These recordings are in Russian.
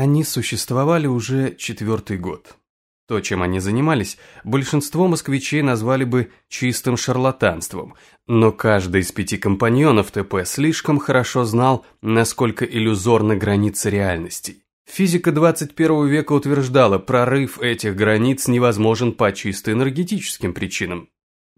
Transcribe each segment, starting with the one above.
Они существовали уже четвертый год. То, чем они занимались, большинство москвичей назвали бы чистым шарлатанством, но каждый из пяти компаньонов ТП слишком хорошо знал, насколько иллюзорны границы реальностей. Физика 21 века утверждала, прорыв этих границ невозможен по чисто энергетическим причинам.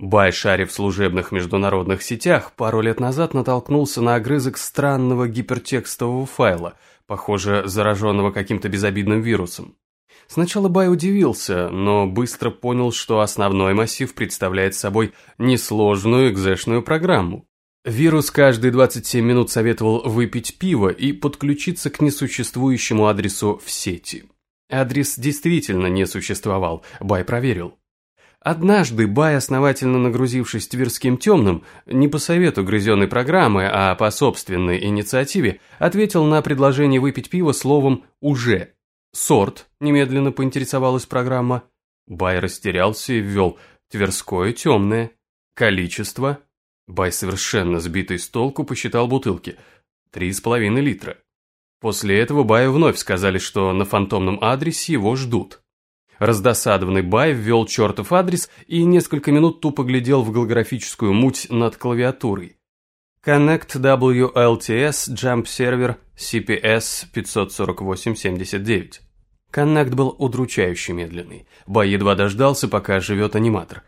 Бай, шарив в служебных международных сетях, пару лет назад натолкнулся на огрызок странного гипертекстового файла, похоже, зараженного каким-то безобидным вирусом. Сначала Бай удивился, но быстро понял, что основной массив представляет собой несложную экзешную программу. Вирус каждые 27 минут советовал выпить пиво и подключиться к несуществующему адресу в сети. Адрес действительно не существовал, Бай проверил. Однажды Бай, основательно нагрузившись Тверским темным, не по совету грызенной программы, а по собственной инициативе, ответил на предложение выпить пиво словом «уже». «Сорт», – немедленно поинтересовалась программа. Бай растерялся и ввел «Тверское темное». «Количество». Бай, совершенно сбитый с толку, посчитал бутылки. Три с половиной литра. После этого Баю вновь сказали, что на фантомном адресе его ждут. Раздосадованный Бай ввел чертов адрес и несколько минут тупо глядел в голографическую муть над клавиатурой. Connect WLTS Jump Server CPS 54879. Коннект был удручающе медленный. Бай едва дождался, пока живет аниматор.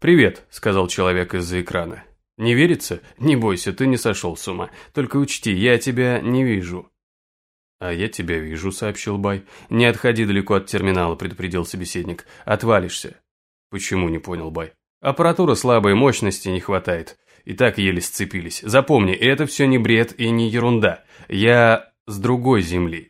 «Привет», — сказал человек из-за экрана. «Не верится? Не бойся, ты не сошел с ума. Только учти, я тебя не вижу». «А я тебя вижу», — сообщил Бай. «Не отходи далеко от терминала», — предупредил собеседник. «Отвалишься». «Почему?» — не понял Бай. «Аппаратура слабой мощности не хватает. И так еле сцепились. Запомни, это все не бред и не ерунда. Я с другой земли.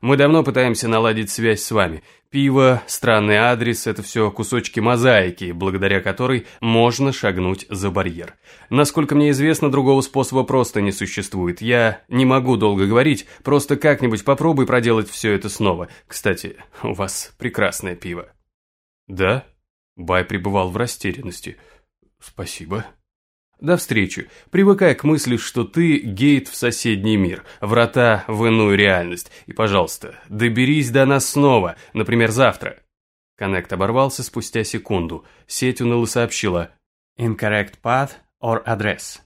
Мы давно пытаемся наладить связь с вами. Пиво, странный адрес – это все кусочки мозаики, благодаря которой можно шагнуть за барьер. Насколько мне известно, другого способа просто не существует. Я не могу долго говорить, просто как-нибудь попробуй проделать все это снова. Кстати, у вас прекрасное пиво. Да? Бай пребывал в растерянности. Спасибо. До встречи. Привыкай к мысли, что ты гейт в соседний мир, врата в иную реальность. И, пожалуйста, доберись до нас снова, например, завтра. Коннект оборвался спустя секунду. Сеть уныло сообщила «Incorrect path or address».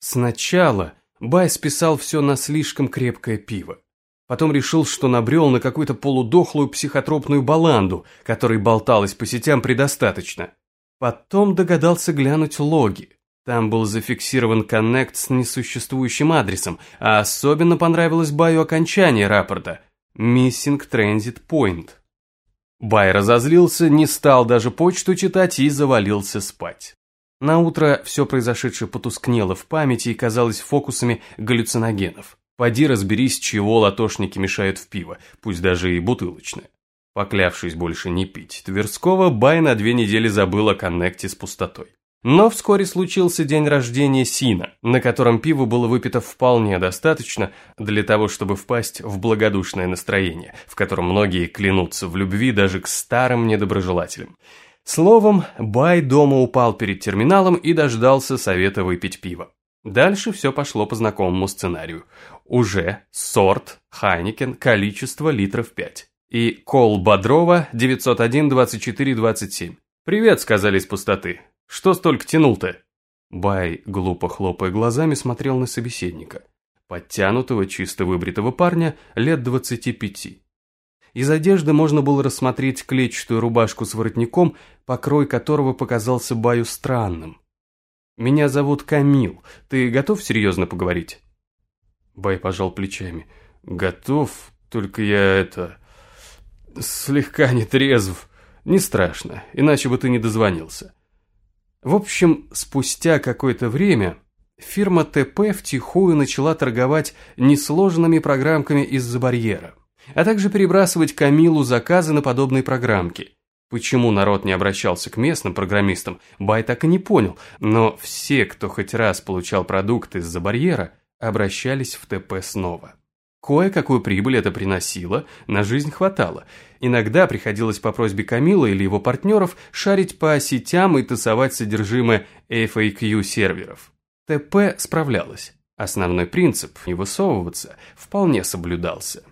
Сначала Бай списал все на слишком крепкое пиво. Потом решил, что набрел на какую-то полудохлую психотропную баланду, которой болталась по сетям предостаточно. Потом догадался глянуть логи. Там был зафиксирован коннект с несуществующим адресом, а особенно понравилось Баю окончание рапорта «Missing Transit Point». Бай разозлился, не стал даже почту читать и завалился спать. На утро все произошедшее потускнело в памяти и казалось фокусами галлюциногенов. Поди разберись, чего латошники мешают в пиво, пусть даже и бутылочное. Поклявшись больше не пить Тверского, Бай на две недели забыл о коннекте с пустотой. Но вскоре случился день рождения Сина, на котором пиво было выпито вполне достаточно для того, чтобы впасть в благодушное настроение, в котором многие клянутся в любви даже к старым недоброжелателям. Словом, Бай дома упал перед терминалом и дождался совета выпить пиво. Дальше все пошло по знакомому сценарию. Уже сорт, Хайникен, количество литров 5. И кол Бодрова 901-24-27. «Привет», — сказали из пустоты. Что столько тянул-то?» Бай, глупо хлопая глазами, смотрел на собеседника. Подтянутого, чисто выбритого парня, лет двадцати пяти. Из одежды можно было рассмотреть клетчатую рубашку с воротником, покрой которого показался Баю странным. «Меня зовут Камил. Ты готов серьезно поговорить?» Бай пожал плечами. «Готов, только я это... слегка не трезв. Не страшно, иначе бы ты не дозвонился. В общем, спустя какое-то время фирма ТП втихую начала торговать несложными программками из-за барьера, а также перебрасывать Камилу заказы на подобные программки. Почему народ не обращался к местным программистам, Бай так и не понял, но все, кто хоть раз получал продукты из-за барьера, обращались в ТП снова. Кое-какую прибыль это приносило, на жизнь хватало. Иногда приходилось по просьбе Камила или его партнеров шарить по сетям и тасовать содержимое FAQ-серверов. ТП справлялась. Основной принцип – не высовываться – вполне соблюдался.